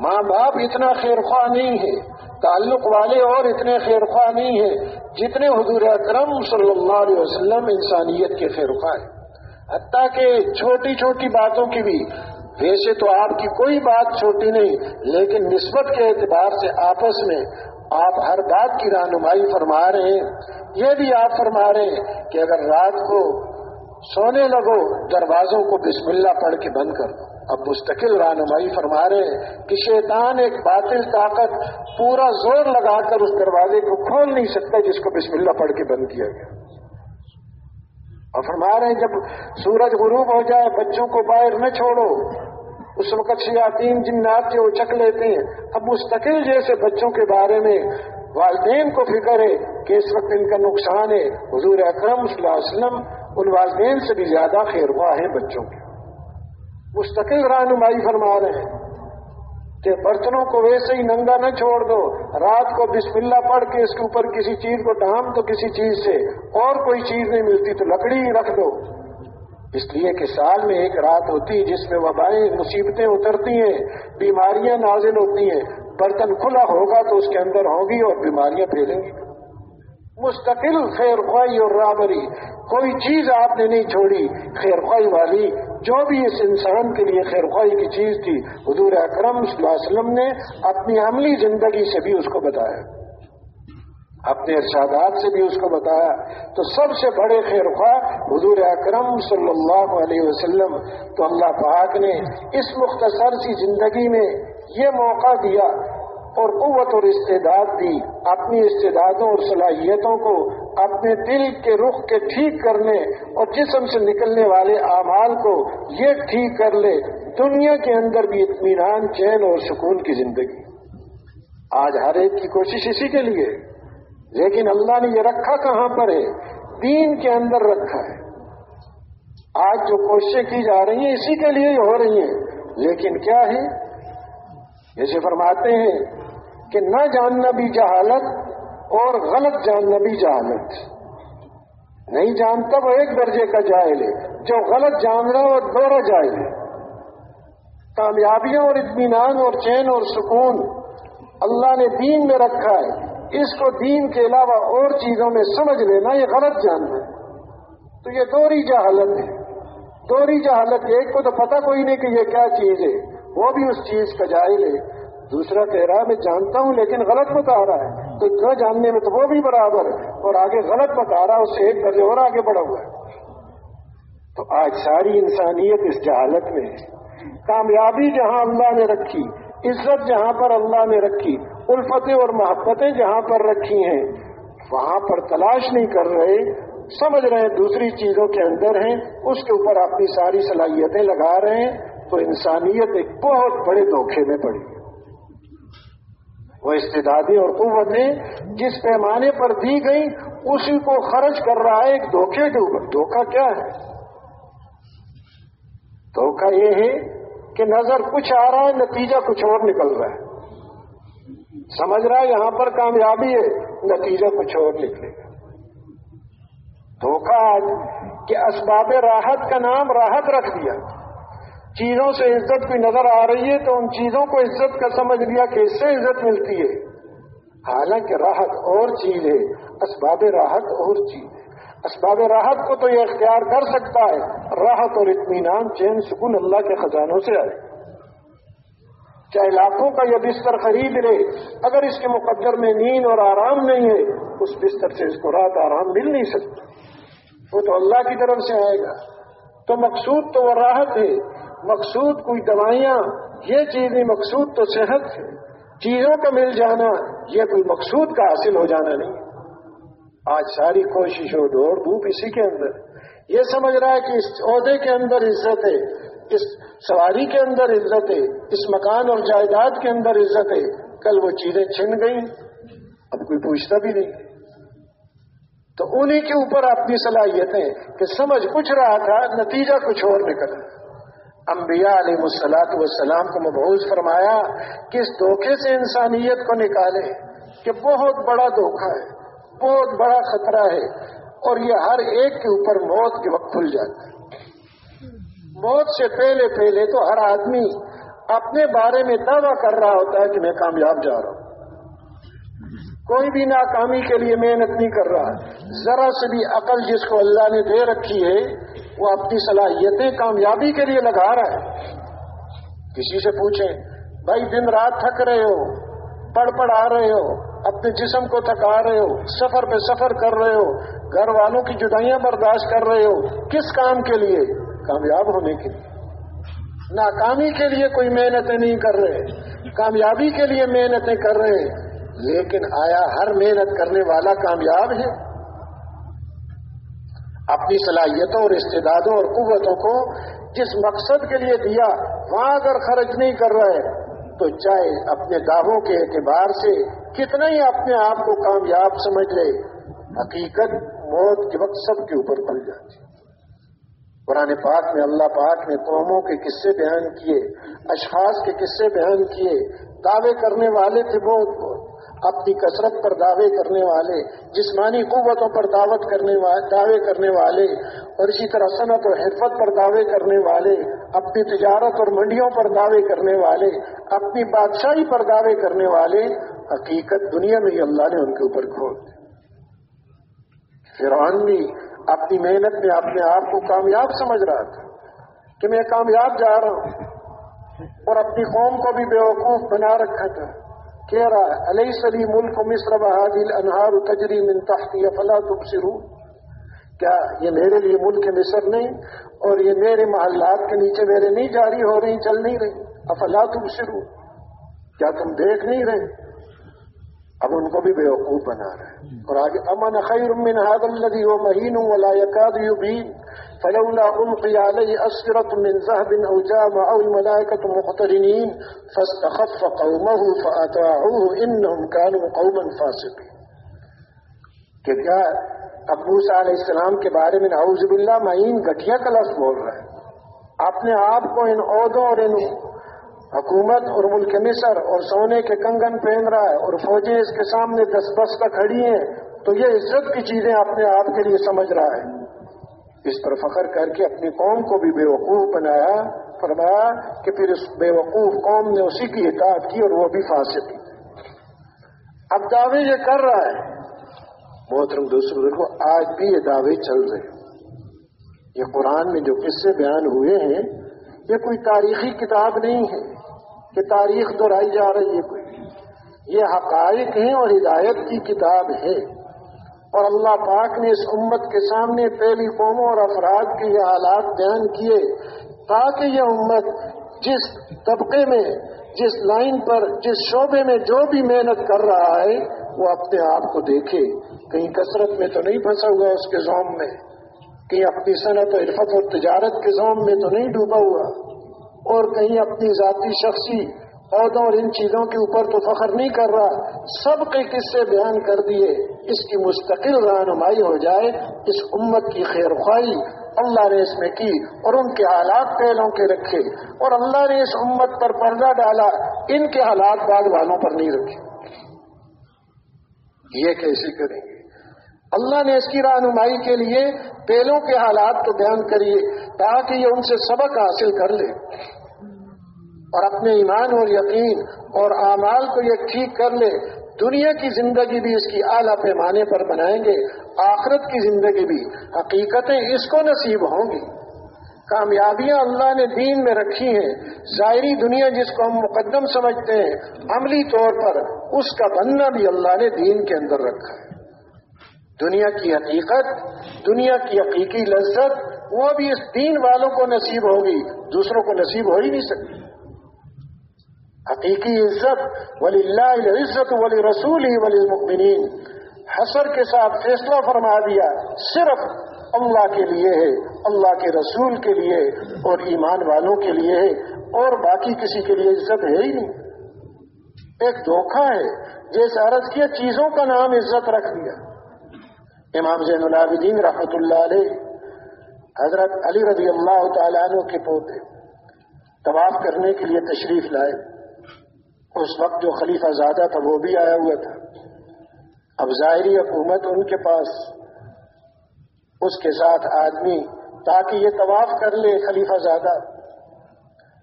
ماں باپ اتنا خیر خواہ نہیں ہے تعلق والے اور اتنے خیر خواہ نہیں ہیں جتنے حضور اکرم صلی اللہ علیہ وسلم انسانیت کے خیر خواہ ہیں۔ حتیٰ کہ چھوٹی چھوٹی باتوں کی بھی، ویسے تو آپ کی کوئی بات چھوٹی نہیں، لیکن نسبت کے اعتبار سے آپس میں آپ ہر بات کی رہنمائی فرما رہے ہیں۔ یہ بھی آپ فرما رہے ہیں کہ اگر رات کو سونے لگو، دروازوں کو بسم اللہ پڑھ کے بند کر دو۔ اب مستقل رہنمائی فرما رہے ہیں کہ شیطان ایک باطل طاقت پورا زور لگا کر اس دروازے کو کھول نہیں سکتا جس کو بسم اللہ پڑھ کے بند کیا گیا۔ اور فرما رہے ہیں جب سورج غروب ہو جائے، بچوں کو باہر نہ چھوڑو۔ اس وقت شیاطین جنات کے اچک لیتے ہیں۔ اب مستقل جیسے بچوں کے بارے میں والدین کو فکر ہے کہ اس وقت ان کا نقصان ہے۔ حضور اکرم صلی اللہ علیہ وسلم ان والدین سے بھی زیادہ خیر ہوا ہے بچوں کے۔ مستقل رہنمائی فرما رہے ہیں کہ برتنوں کو ویسے ہی ننگا نہ چھوڑ دو، رات کو بسم اللہ پڑھ کے اس کے اوپر کسی چیز کو ڈھام تو کسی چیز سے اور کوئی چیز نہیں ملتی، تو لکڑی ہی رکھ دو۔ اس لیے کہ سال میں ایک رات ہوتی ہے جس میں وبائیں مصیبتیں اترتی ہیں، بیماریاں نازل ہوتی ہیں۔ برتن کھلا ہوگا تو اس کے اندر ہوگی اور بیماریاں پھیلیں گی۔ مستقل خیر خواہی اور رابری۔ کوئی چیز آپ نے نہیں چھوڑی خیر خواہی والی۔ جو بھی اس انسان کے لیے خیر خواہی کی چیز تھی، حضور اکرم صلی اللہ علیہ وسلم نے اپنی عملی زندگی سے بھی اس کو بتایا۔ اپنے ارشادات سے بھی اس کو بتایا۔ تو سب سے بڑے خیر خواہ حضور اکرم صلی اللہ علیہ وسلم۔ تو اللہ پاک نے اس مختصر سی زندگی میں یہ موقع دیا اور قوت اور استعداد دی، اپنی استعدادوں اور صلاحیتوں کو اپنے دل کے رخ کے ٹھیک کرنے اور جسم سے نکلنے والے اعمال کو یہ ٹھیک کر لے، دنیا کے اندر بھی اطمینان، چین اور سکون کی زندگی۔ آج ہر ایک کی کوشش اسی کے لیے۔ لیکن اللہ نے یہ رکھا کہاں پر ہے؟ دین کے اندر رکھا ہے۔ آج جو کوششیں کی جا رہی ہیں اسی کے لیے ہو رہی ہیں۔ لیکن کیا ہے جیسے فرماتے ہیں کہ نہ جاننا بھی جہالت اور غلط جاننا بھی جہالت۔ نہیں جانتا وہ ایک درجے کا جاہل ہے، جو غلط جان رہا وہ دورہ جاہل ہے۔ کامیابیوں اور اطمینان اور چین اور سکون اللہ نے دین میں رکھا ہے۔ اس کو دین کے علاوہ اور چیزوں میں سمجھ لینا، یہ غلط جاننا ہے۔ تو یہ دوری جہالت ہے۔ دوری جہالت ایک کو تو پتہ کوئی نہیں کہ یہ کیا چیز ہے، وہ بھی اس چیز کا جاہل ہے۔ دوسرا کہہ رہا ہے، میں جانتا ہوں لیکن غلط بتا رہا ہے۔ تو اتنا جاننے میں تو وہ بھی برابر ہے اور آگے غلط بتا رہا ہے، اس سے ایک درجے اور آگے بڑھا ہوا ہے۔ تو آج ساری انسانیت اس جہالت میں ہے۔ کامیابی جہاں اللہ نے رکھی، عزت جہاں پر اللہ نے رکھی، الفتیں اور محبتیں جہاں پر رکھی ہیں، وہاں پر تلاش نہیں کر رہے، سمجھ رہے ہیں دوسری چیزوں کے اندر ہیں، اس کے اوپر اپنی ساری صلاحیتیں لگا رہے ہیں، تو انسانیت ایک بہت بڑے دھوکھے میں پڑی۔ ہے وہ استدادی اور قوتیں جس پیمانے پر دی گئی، اسی کو خرچ کر رہا ہے ایک دھوکے کے اوپر۔ دھوکہ کیا ہے؟ دھوکہ یہ ہے کہ نظر کچھ آ رہا ہے، نتیجہ کچھ اور نکل رہا ہے۔ سمجھ رہا ہے یہاں پر کامیابی ہے، نتیجہ کچھ اور نکلے گا۔ دھوکہ آج کہ اسباب راحت کا نام راحت رکھ دیا۔ چیزوں سے عزت کوئی نظر آ رہی ہے تو ان چیزوں کو عزت کا سمجھ لیا کہ اس سے عزت ملتی ہے۔ حالانکہ راحت اور چیز ہے، اسباب راحت اور چیز ہے۔ اسباب راحت کو تو یہ اختیار کر سکتا ہے۔ راحت اور اطمینان، چین، سکون اللہ کے خزانوں سے آئے۔ چاہے لاکھوں کا یہ بستر خرید لے، اگر اس کے مقدر میں نیند اور آرام نہیں ہے، اس بستر سے اس کو رات آرام مل نہیں سکتا۔ وہ تو اللہ کی طرف سے آئے گا۔ تو مقصود تو وہ راحت ہے۔ مقصود کوئی دوائیاں، یہ چیز نہیں مقصود تو صحت ہے۔ چیزوں کا مل جانا، یہ کوئی مقصود کا حاصل ہو جانا نہیں۔ آج ساری کوشش ہو دوڑ دھوپ اسی کے اندر۔ یہ سمجھ رہا ہے کہ اس عہدے کے اندر عزت ہے، اس سواری کے اندر عزت ہے، اس مکان اور جائیداد کے اندر عزت ہے۔ کل وہ چیزیں چھن گئیں، اب کوئی پوچھتا بھی نہیں۔ تو انہیں کے اوپر اپنی صلاحیتیں کہ سمجھ کچھ رہا تھا، نتیجہ کچھ اور نکلا۔ انبیاء علیہ السلاط والسلام کو مبوض فرمایا کہ اس دھوکے سے انسانیت کو نکالے کہ بہت بڑا دھوکہ ہے، بہت بڑا خطرہ ہے اور یہ ہر ایک کے اوپر موت کے وقت کھل جاتا ہے۔ موت سے پہلے پہلے تو ہر آدمی اپنے بارے میں دعویٰ کر رہا ہوتا ہے کہ میں کامیاب جا رہا ہوں۔ کوئی بھی ناکامی کے لیے محنت نہیں کر رہا ذرا سے بھی عقل جس کو اللہ نے دے رکھی ہے، وہ اپنی صلاحیتیں کامیابی کے لیے لگا رہا ہے۔ کسی سے پوچھیں، بھائی دن رات تھک رہے ہو پڑھ پڑھ آ رہے ہو، اپنے جسم کو تھکا رہے ہو، سفر پہ سفر کر رہے ہو، گھر والوں کی جدائیاں برداشت کر رہے ہو، کس کام کے لیے؟ کامیاب ہونے کے لیے۔ ناکامی کے لیے کوئی محنتیں نہیں کر رہے۔ کامیابی کے لیے محنتیں کر رہے۔ لیکن آیا ہر محنت کرنے والا کامیاب ہے؟ اپنی صلاحیتوں اور استدادوں اور قوتوں کو جس مقصد کے لیے دیا، وہاں اگر خرچ نہیں کر رہے، تو چاہے اپنے دعووں کے اعتبار سے کتنا ہی اپنے آپ کو کامیاب سمجھ لے، حقیقت موت کے وقت سب کے اوپر کھل جاتی۔ قرآن پاک میں اللہ پاک نے قوموں کے قصے بیان کیے، اشخاص کے قصے بیان کیے، دعوے کرنے والے تھے بہت بہت۔ اپنی کثرت پر دعوے کرنے والے، جسمانی قوتوں پر دعوت کرنے والے دعوے کرنے والے، اور اسی طرح صنعت اور حرفت پر دعوے کرنے والے، اپنی تجارت اور منڈیوں پر دعوے کرنے والے، اپنی بادشاہی پر دعوے کرنے والے، حقیقت دنیا میں ہی اللہ نے ان کے اوپر کھول دی۔ فرعون بھی اپنی محنت میں، اپنے آپ کو کامیاب سمجھ رہا تھا کہ میں کامیاب جا رہا ہوں اور اپنی قوم کو بھی بیوقوف بنا رکھا تھا۔ کہہ رہا ہے علیہ سلی ملک مصر بہادل انہار تجری من تحتی فلا تبصرو کیا یہ میرے لیے ملک مصر نہیں اور یہ میرے محلات کے نیچے میرے نہیں جاری ہو رہی، چل نہیں رہی؟ افلا تبصرو کیا تم دیکھ نہیں رہے؟ اب ان کو بھی بیوقوف بنا رہے ہیں۔ اور آگے امن خیر من هذا الذي هو مهين ولا يكاد يبين؟ فلولا ألقي عليه أسرة من ذهب أو جامع أو الملائكة مقترنين فاستخف قومه فأطاعوه إنهم كانوا قوما فاسقين. کہ کیا ابو علیہ السلام کے بارے میں نعوذ باللہ معین گٹھیا کا لفظ بول رہا ہے؟ اپنے آپ کو ان عہدوں اور ان حکومت اور ملک مصر اور سونے کے کنگن پہن رہا ہے اور فوجیں اس کے سامنے دس بستہ کھڑی ہیں، تو یہ عزت کی چیزیں اپنے آپ کے لیے سمجھ رہا ہے۔ اس پر فخر کر کے اپنی قوم کو بھی بے وقوف بنایا، فرمایا کہ پھر اس بے وقوف قوم نے اسی کی اطاعت کی اور وہ بھی فاسق کی اب دعوے یہ کر رہا ہے۔ محترم دوسروں دیکھو آج بھی یہ دعوے چل رہے یہ قرآن میں جو قصے بیان ہوئے ہیں، یہ کوئی تاریخی کتاب نہیں ہے۔ کہ تاریخ دہرائی جا رہی ہے۔ کوئی یہ حقائق ہیں اور ہدایت کی کتاب ہے۔ اور اللہ پاک نے اس امت کے سامنے پہلی قوموں اور افراد کے یہ حالات بیان کیے تاکہ یہ امت جس طبقے میں، جس لائن پر، جس شعبے میں جو بھی محنت کر رہا ہے، وہ اپنے آپ کو دیکھے۔ کہیں کثرت میں تو نہیں پھنسا ہوا اس کے زوم میں؟ کہیں اپنی صنعت و عرفت اور تجارت کے زوم میں تو نہیں ڈوبا ہوا؟ اور کہیں اپنی ذاتی شخصی عہدوں اور ان چیزوں کے اوپر تو فخر نہیں کر رہا۔ سب کے قصے بیان کر دیے۔ اس کی مستقل رہنمائی ہو جائے۔ اس امت کی خیر خواہی اللہ نے اس میں کی اور ان کے حالات پہلوں کے رکھے۔ اور اللہ نے اس امت پر پردہ ڈالا۔ ان کے حالات بعد والوں پر نہیں رکھے۔ یہ کیسے کریں گے؟ اللہ نے اس کی رہنمائی کے لیے پہلوں کے حالات کو بیان کریے تاکہ یہ ان سے سبق حاصل کر لے۔ اور اپنے ایمان اور یقین اور اعمال کو یہ ٹھیک کر لے، دنیا کی زندگی بھی اس کی اعلیٰ پیمانے پر بنائیں گے، آخرت کی زندگی بھی۔ حقیقتیں اس کو نصیب ہوں گی۔ کامیابیاں اللہ نے دین میں رکھی ہیں۔ ظاہری دنیا جس کو ہم مقدم سمجھتے ہیں، عملی طور پر اس کا بننا بھی اللہ نے دین کے اندر رکھا ہے۔ دنیا کی حقیقت، دنیا کی حقیقی لذت، وہ بھی اس دین والوں کو نصیب ہوگی دوسروں کو نصیب ہو ہی نہیں سکتی۔ حقیقی عزت ولی اللہ عزت ولی رسول ہی ولی المؤمنین حسر کے ساتھ فیصلہ فرما دیا صرف اللہ کے لیے ہے، اللہ کے رسول کے لیے اور ایمان والوں کے لیے ہے، اور باقی کسی کے لیے عزت ہے ہی نہیں۔ ایک دھوکھا ہے جیسے عرض کیا چیزوں کا نام عزت رکھ دیا۔ امام زین العابدین رحمت اللہ علیہ، حضرت علی رضی اللہ تعالیٰ عنہ کے پوتے، طواف کرنے کے لیے تشریف لائے۔ اس وقت جو خلیفہ زادہ تھا وہ بھی آیا ہوا تھا۔ اب ظاہری حکومت ان کے پاس، اس کے ساتھ آدمی، تاکہ یہ طواف کر لے خلیفہ زادہ۔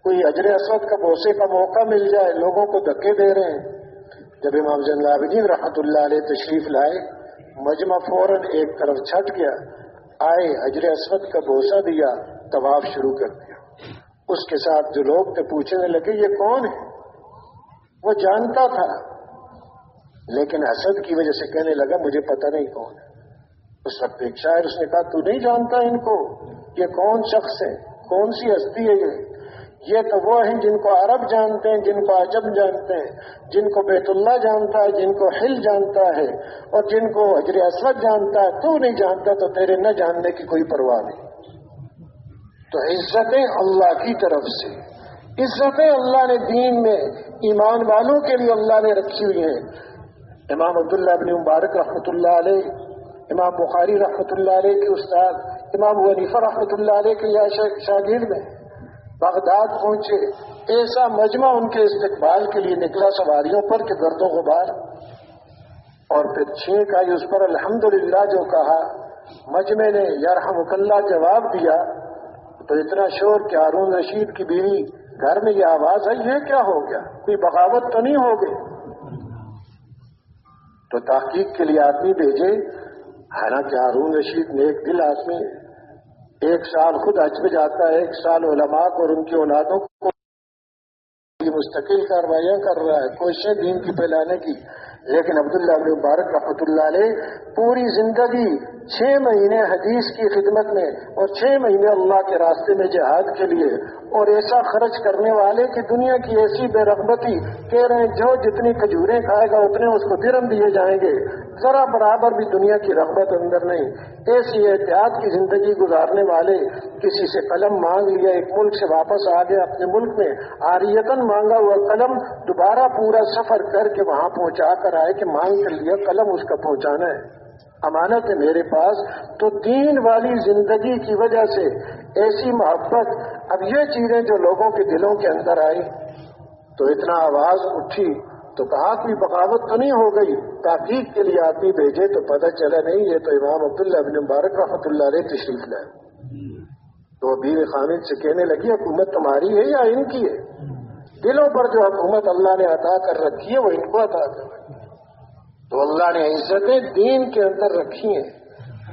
کوئی اجر اسود کا، بوسے کا موقع مل جائے، لوگوں کو دھکے دے رہے ہیں۔ جب امام زین العابدین رحمت اللہ علیہ تشریف لائے، مجمع فوراً ایک طرف چھٹ گیا، آئے، اجر اسود کا بوسہ دیا، طواف شروع کر دیا۔ اس کے ساتھ جو لوگ تھے، پوچھنے لگے، یہ کون ہے؟ وہ جانتا تھا۔ لیکن حسد کی وجہ سے کہنے لگا، مجھے پتہ نہیں کون ہے۔ اس وقت ایک شاعر اس نے کہا، تو نہیں جانتا ان کو یہ کون شخص ہے، کون سی ہستی ہے یہ؟ یہ تو وہ ہیں جن کو عرب جانتے ہیں، جن کو عجب جانتے ہیں، جن کو بیت اللہ جانتا ہے، جن کو ہل جانتا ہے، اور جن کو حجر اسود جانتا ہے۔ تو نہیں جانتا، تو تیرے نہ جاننے کی کوئی پرواہ نہیں۔ تو عزتیں اللہ کی طرف سے، عزتیں اللہ نے دین میں ایمان والوں کے لیے اللہ نے رکھی ہوئی ہیں۔ امام عبداللہ ابن مبارک رحمۃ اللہ علیہ، امام بخاری رحمۃ اللہ علیہ کے استاد، امام ونیفہ رحمۃ اللہ علیہ کے یا شاگرد میں بغداد پہنچے۔ ایسا مجمع ان کے استقبال کے لیے نکلا سواریوں پر کہ گردوں غبار۔ اور پھر چھینک آئی اس پر الحمدللہ جو کہا، مجمع نے یارحم اللہ جواب دیا، تو اتنا شور کہ ہارون رشید کی بیوی گھر میں یہ آواز ہے یہ کیا ہو گیا؟ کوئی بغاوت تو نہیں ہو گئی؟ تو تحقیق کے لیے آدمی بھیجے۔ حالانکہ ہارون رشید نے ایک دل آدمی، ایک سال خود حج میں جاتا ہے، ایک سال علماء کو اور ان کی اولادوں کو مستقل کاروائیاں کر رہا ہے، کوششیں دین کی پھیلانے کی۔ لیکن عبداللہ ابن مبارک رحمۃ اللہ علیہ پوری زندگی چھ مہینے حدیث کی خدمت میں اور چھ مہینے اللہ کے راستے میں جہاد کے لیے اور ایسا خرچ کرنے والے کہ دنیا کی ایسی بے رغبتی کہہ رہے ہیں، جو جتنی کھجوریں کھائے گا اتنے اس کو درم دیے جائیں گے۔ ذرا برابر بھی دنیا کی رغبت اندر نہیں۔ ایسی احتیاط کی زندگی گزارنے والے کسی سے قلم مانگ لیا، ایک ملک سے واپس آ گیا، اپنے ملک میں آریتن مانگا ہوا قلم دوبارہ پورا سفر کر کے وہاں پہنچا کر آئے کہ مانگ کر لیا قلم اس کا پہنچانا ہے۔ امانت ہے میرے پاس۔ تو دین والی زندگی کی وجہ سے ایسی محبت اب یہ چیزیں جو لوگوں کے دلوں کے اندر آئی تو اتنا آواز اٹھی تو کہا کوئی بغاوت تو نہیں ہو گئی، تحقیق کے لیے آدمی بھیجے تو پتہ چلا نہیں، یہ تو امام عبداللہ بن مبارک رحمۃ اللہ علیہ تشریف لائے۔ تو بیر خامد سے کہنے لگی، حکومت تمہاری ہے یا ان کی ہے؟ دلوں پر جو حکومت اللہ نے عطا کر رکھی ہے، وہ ان کو عطا کر رکھی تو اللہ نے عزتیں دین کے اندر رکھی ہیں۔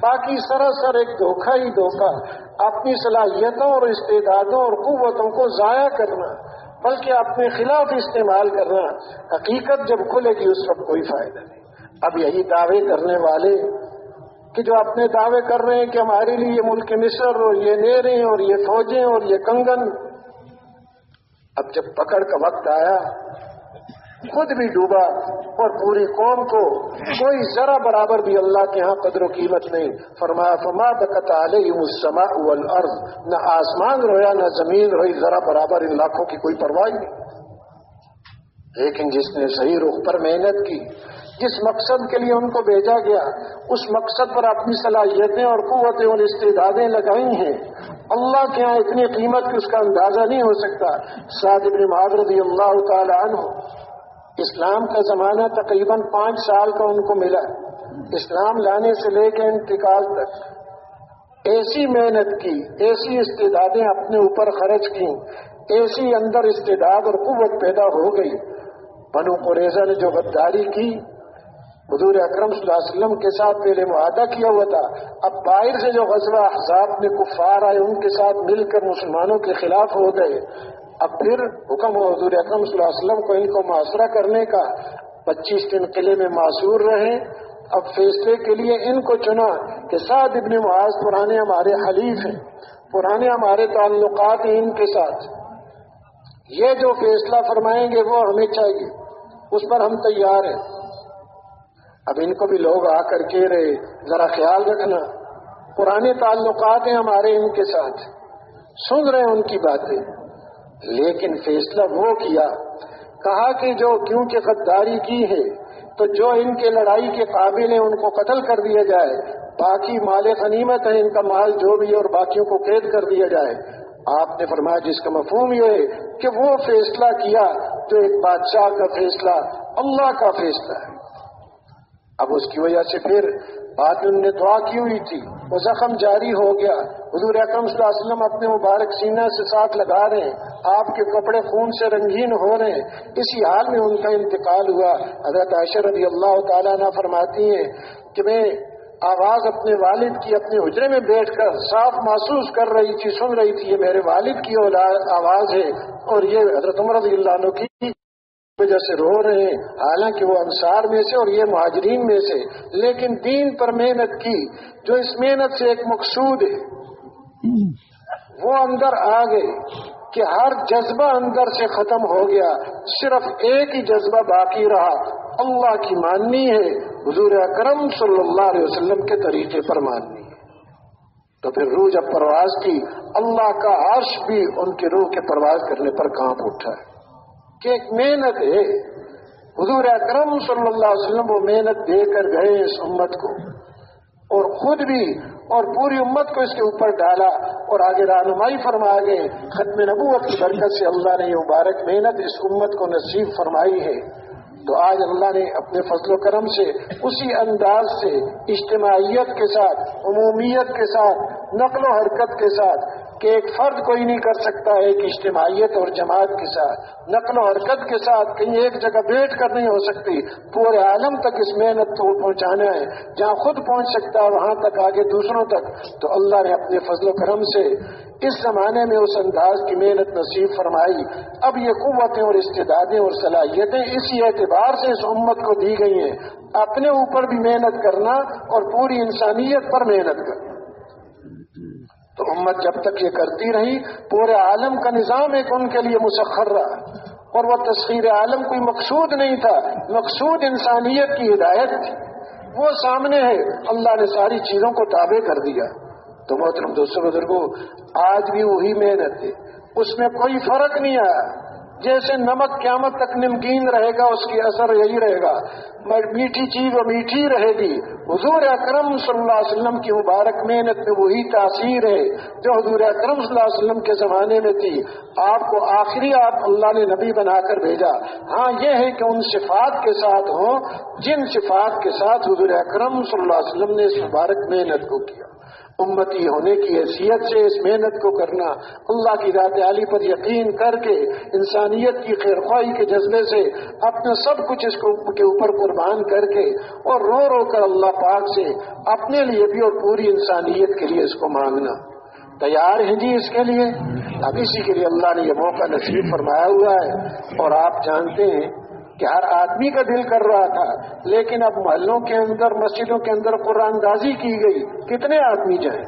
باقی سراسر ایک دھوکہ ہی دھوکہ۔ اپنی صلاحیتوں اور استعدادوں اور قوتوں کو ضائع کرنا، بلکہ اپنے خلاف استعمال کرنا، حقیقت جب کھلے گی، اس وقت کوئی فائدہ نہیں۔ اب یہی دعوے کرنے والے کہ جو اپنے دعوے کر رہے ہیں کہ ہمارے لیے یہ ملک مصر اور یہ نیریں اور یہ فوجیں اور یہ کنگن۔ اب جب پکڑ کا وقت آیا خود بھی ڈوبا اور پوری قوم کو کوئی ذرا برابر بھی اللہ کے ہاں قدر و قیمت نہیں۔ فرما فما بکت علیہ السماء والارض نہ آسمان رویا، نہ زمین روئی ذرا برابر ان لاکھوں کی کوئی پرواہ نہیں۔ لیکن جس نے صحیح رخ پر محنت کی، جس مقصد کے لیے ان کو بھیجا گیا، اس مقصد پر اپنی صلاحیتیں اور قوتیں اور استعدادیں لگائی ہیں۔ اللہ کے یہاں اتنی قیمت کی اس کا اندازہ نہیں ہو سکتا۔ سعد ابن معاذ رضی اللہ تعالی عنہ اسلام کا زمانہ تقریباً پانچ سال کا ان کو ملا۔ اسلام لانے سے لے کے انتقال تک۔ ایسی محنت کی، ایسی استدادیں اپنے اوپر خرچ کی، ایسی اندر استداد اور قوت پیدا ہو گئی۔ بنو قریضہ نے جو غداری کی، حضور اکرم صلی اللہ علیہ وسلم کے ساتھ پہلے معاہدہ کیا ہوا تھا، اب باہر سے جو غزوہ احزاب میں کفار آئے، ان کے ساتھ مل کر مسلمانوں کے خلاف ہو گئے۔ اب پھر حکم ہو حضور اکرم صلی اللہ علیہ وسلم کو ان کو معاشرہ کرنے کا، پچیس دن قلعے میں معصور رہے۔ اب فیصلے کے لیے ان کو چنا کہ سعد ابن معاذ پرانے ہمارے حلیف ہیں، پرانے ہمارے تعلقات ہیں ان کے ساتھ۔ یہ جو فیصلہ فرمائیں گے وہ ہمیں چاہیے، اس پر ہم تیار ہیں۔ اب ان کو بھی لوگ آ کر کے رہے، ذرا خیال رکھنا۔ پرانے تعلقات ہیں ہمارے ان کے ساتھ۔ سن رہے ہیں ان کی باتیں۔ لیکن فیصلہ وہ کیا، کہا کہ جو کیونکہ غداری کی ہے، تو جو ان کے لڑائی کے قابل ہیں، ان کو قتل کر دیا جائے۔ باقی مال غنیمت ہے ان کا مال جو بھی ہے، اور باقیوں کو قید کر دیا جائے۔ آپ نے فرمایا، جس کا مفہوم یہ ہے کہ وہ فیصلہ کیا جو ایک بادشاہ کا فیصلہ، اللہ کا فیصلہ ہے۔ اب اس کی وجہ سے پھر بعد میں نے دعا کی ہوئی تھی وہ زخم جاری ہو گیا۔ حضور اکرم صلی اللہ علیہ وسلم اپنے مبارک سینہ سے ساتھ لگا رہے ہیں۔ آپ کے کپڑے خون سے رنگین ہو رہے ہیں۔ اسی حال میں ان کا انتقال ہوا۔ حضرت عائشہ رضی اللہ تعالیٰ نہ فرماتی ہیں کہ میں آواز اپنے والد کی اپنے حجرے میں بیٹھ کر صاف محسوس کر رہی تھی، سن رہی تھی، یہ میرے والد کی آواز ہے۔ اور یہ حضرت عمر رضی اللہ عنہ کی وجہ سے رو رہے ہیں، حالانکہ وہ انصار میں سے اور یہ مہاجرین میں سے، لیکن دین پر محنت کی، جو اس محنت سے ایک مقصود ہے، وہ اندر آ گئے کہ ہر جذبہ اندر سے ختم ہو گیا، صرف ایک ہی جذبہ باقی رہا۔ اللہ کی ماننی ہے، حضور اکرم صلی اللہ علیہ وسلم کے طریقے پر ماننی ہے۔ تو پھر روح جب پرواز کی، اللہ کا عرش بھی ان کی روح کے پرواز کرنے پر کانپ اٹھا ہے۔ کہ ایک محنت ہے۔ حضور اکرم صلی اللہ علیہ وسلم وہ محنت دے کر گئے اس امت کو۔ اور خود بھی اور پوری امت کو اس کے اوپر ڈالا اور آگے رہنمائی فرما گئے ختم نبوت کی برکت سے اللہ نے یہ مبارک محنت اس امت کو نصیب فرمائی ہے۔ تو آج اللہ نے اپنے فضل و کرم سے اسی انداز سے اجتماعیت کے ساتھ، عمومیت کے ساتھ، نقل و حرکت کے ساتھ کہ ایک فرد کوئی نہیں کر سکتا ایک اجتماعیت اور جماعت کے ساتھ، نقل و حرکت کے ساتھ کہیں ایک جگہ بیٹھ کر نہیں ہو سکتی۔ پورے عالم تک اس محنت کو پہنچانا ہے۔ جہاں خود پہنچ سکتا ہے، وہاں تک آگے دوسروں تک۔ تو اللہ نے اپنے فضل و کرم سے اس زمانے میں اس انداز کی محنت نصیب فرمائی۔ اب یہ قوتیں اور استدادیں اور صلاحیتیں اسی اعتبار سے اس امت کو دی گئی ہیں۔ اپنے اوپر بھی محنت کرنا اور پوری انسانیت پر محنت کرنا۔ تو امت جب تک یہ کرتی رہی، پورے عالم کا نظام ایک ان کے لیے مسخر رہا۔ اور وہ تصویر عالم کوئی مقصود نہیں تھا، مقصود انسانیت کی ہدایت تھی۔ وہ سامنے ہے، اللہ نے ساری چیزوں کو تابع کر دیا۔ تو محترم دوستوں بزرگوں آج بھی وہی محنت ہے۔ اس میں کوئی فرق نہیں آیا۔ جیسے نمک قیامت تک نمکین رہے گا، اس کی اثر یہی رہے گا۔ میٹھی چیز وہ میٹھی رہے گی۔ حضور اکرم صلی اللہ علیہ وسلم کی مبارک محنت میں وہی تاثیر ہے جو حضور اکرم صلی اللہ علیہ وسلم کے زمانے میں تھی۔ آپ کو آخری آپ اللہ نے نبی بنا کر بھیجا۔ ہاں یہ ہے کہ ان صفات کے ساتھ ہوں۔ جن صفات کے ساتھ حضور اکرم صلی اللہ علیہ وسلم نے اس مبارک محنت کو کیا۔ امتی ہونے کی حیثیت سے اس محنت کو کرنا، اللہ کی ذات علی پر یقین کر کے، انسانیت کی خیر خواہی کے جذبے سے اپنا سب کچھ اس کو کے اوپر قربان کر کے اور رو رو کر اللہ پاک سے اپنے لیے بھی اور پوری انسانیت کے لیے اس کو مانگنا۔ تیار ہیں جی اس کے لیے؟ اب اسی کے لیے اللہ نے یہ موقع نصیب فرمایا ہوا ہے اور آپ جانتے ہیں کہ ہر آدمی کا دل کر رہا تھا، لیکن اب محلوں کے اندر، مسجدوں کے اندر قرآن دازی کی گئی، کتنے آدمی جائیں؟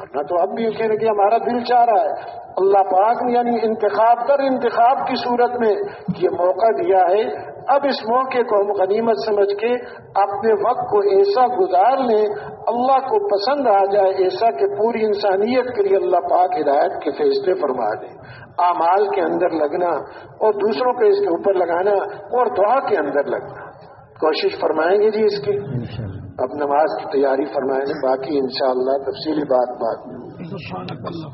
ورنہ تو اب بھی کہنے کہ ہمارا دل چاہ رہا ہے۔ اللہ پاک نے یعنی انتخاب، در انتخاب کی صورت میں یہ موقع دیا ہے۔ اب اس موقع کو ہم غنیمت سمجھ کے اپنے وقت کو ایسا گزار لیں، اللہ کو پسند آ جائے، ایسا کہ پوری انسانیت کے لیے اللہ پاک ہدایت کے فیصلے فرما دے۔ اعمال کے اندر لگنا اور دوسروں کو اس کے اوپر لگانا اور دعا کے اندر لگنا۔ کوشش فرمائیں گے جی اس کی۔ اب نماز کی تیاری فرمائیں گے باقی انشاءاللہ تفصیلی بات بات۔